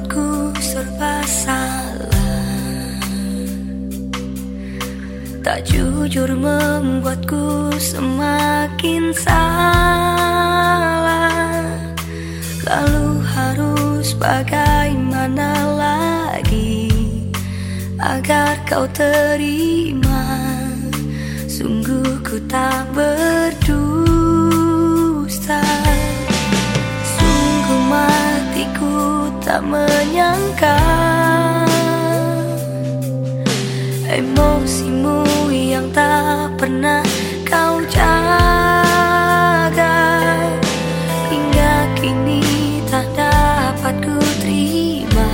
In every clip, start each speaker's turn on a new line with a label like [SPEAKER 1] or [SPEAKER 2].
[SPEAKER 1] membuatku serba salah. Tak jujur membuatku semakin salah. Lalu harus bagaimana lagi Agar kau terima? Sungguh ku tak berdusta. Menyangka Emosimu yang tak pernah kau jaga. Hingga kini tak dapat ku terima.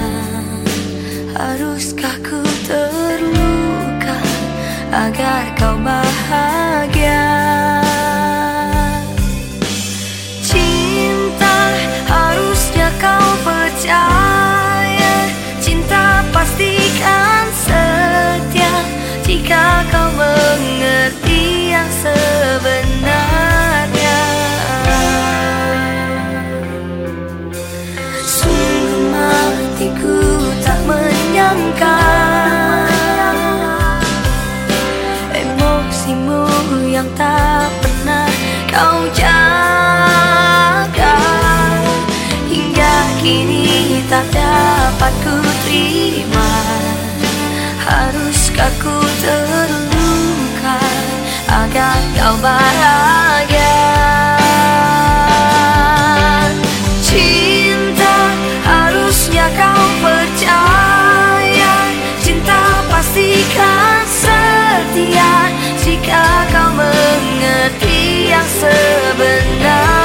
[SPEAKER 1] Haruskah ku terluka agar kau bahagia tak pernah kau jaga. Hingga kini tak dapat ku terima. Haruskah ku terluka agar kau bahagia? Cinta harusnya kau percaya. Cinta pastikan setia Jika yang sebenarnya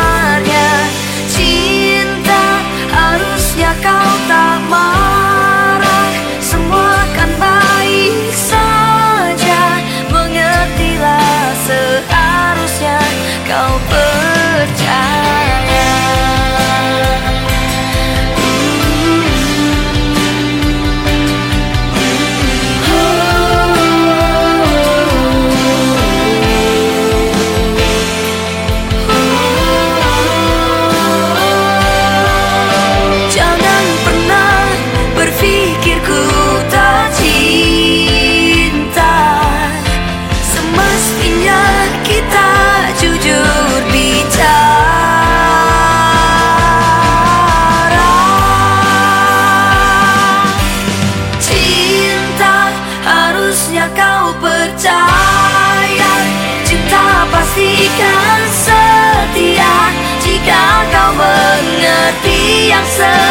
[SPEAKER 1] pastikan setia